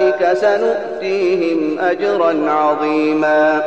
أولئك سنؤتيهم أجرا عظيما.